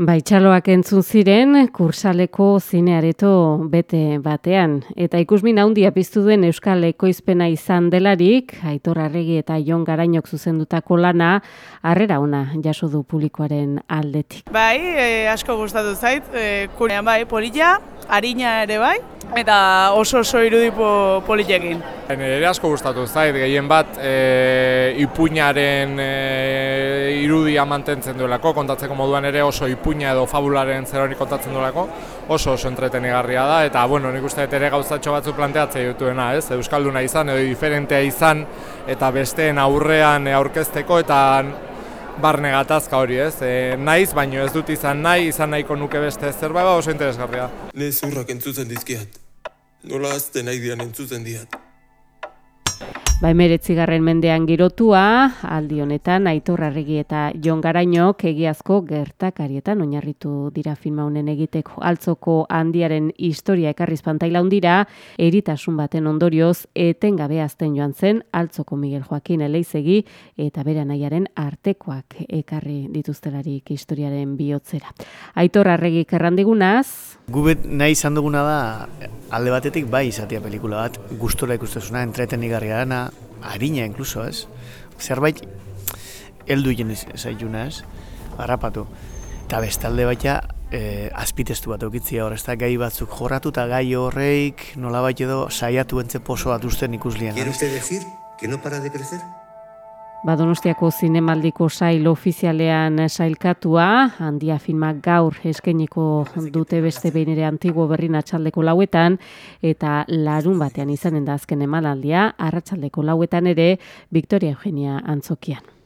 Baitxaloak entzun ziren kursaleko zineareto bete batean. Eta ikusmin handia piztu duen Euskal Ekoizpena izan delarik, Aitor Arregi eta Jon Garainok zuzendutako lana, harrera ona jaso du publikoaren aldetik. Bai, e, asko gustatu zait, e, kunean bai, polilla, harina ere bai, eta oso oso irudipo politekin. Ere asko gustatu zait, gehien bat e, ipuñaren e, irudia mantentzen duelako, kontatzeko moduan ere oso ipuña edo fabularen zeroni kontatzen duelako, oso oso entretenigarria da, eta bueno, nik uste ere gauzatxo batzu planteatzea dutuena, ez? Euskalduna izan edo diferentea izan, eta besteen aurrean aurkezteko, eta barne gatazka hori ez, e, naiz, baino ez dut izan nahi, izan nahiko nuke beste zerbait, ba oso interesgarria. Ne zurrak entzutzen dizkiat, nola azten nahi dian entzutzen diat. Ba, emeretzigarren mendean girotua, aldi honetan, Aitor Arregi eta Jon Garainok egiazko gertakarietan oinarritu dira filma honen egiteko altzoko handiaren historia ekarriz pantaila hundira, eritasun baten ondorioz, etengabe azten joan zen, altzoko Miguel Joaquin eleizegi eta bere nahiaren artekoak ekarri dituztelarik historiaren bihotzera. Aitor Arregi kerrandigunaz, Gubet nahi izan duguna da, alde batetik bai izatea pelikula bat, gustora ikustezuna, entretenigarria dana, harina inkluso, ez? Zerbait, heldu jen zaituna, ez? Harrapatu. Eta bestalde baita, e, azpitestu bat aukitzia hor, ez da gai batzuk jorratu eta gai horreik nola edo saiatu entze poso bat usten ikuslian. ¿Quiere usted decir que no para de crecer? Badonostiako zinemaldiko sail ofizialean sailkatua, handia filmak gaur eskeniko dute beste behin ere antigo berrin atxaldeko lauetan, eta larun batean izanen da azken emalaldia, arratsaldeko lauetan ere, Victoria Eugenia Antzokian.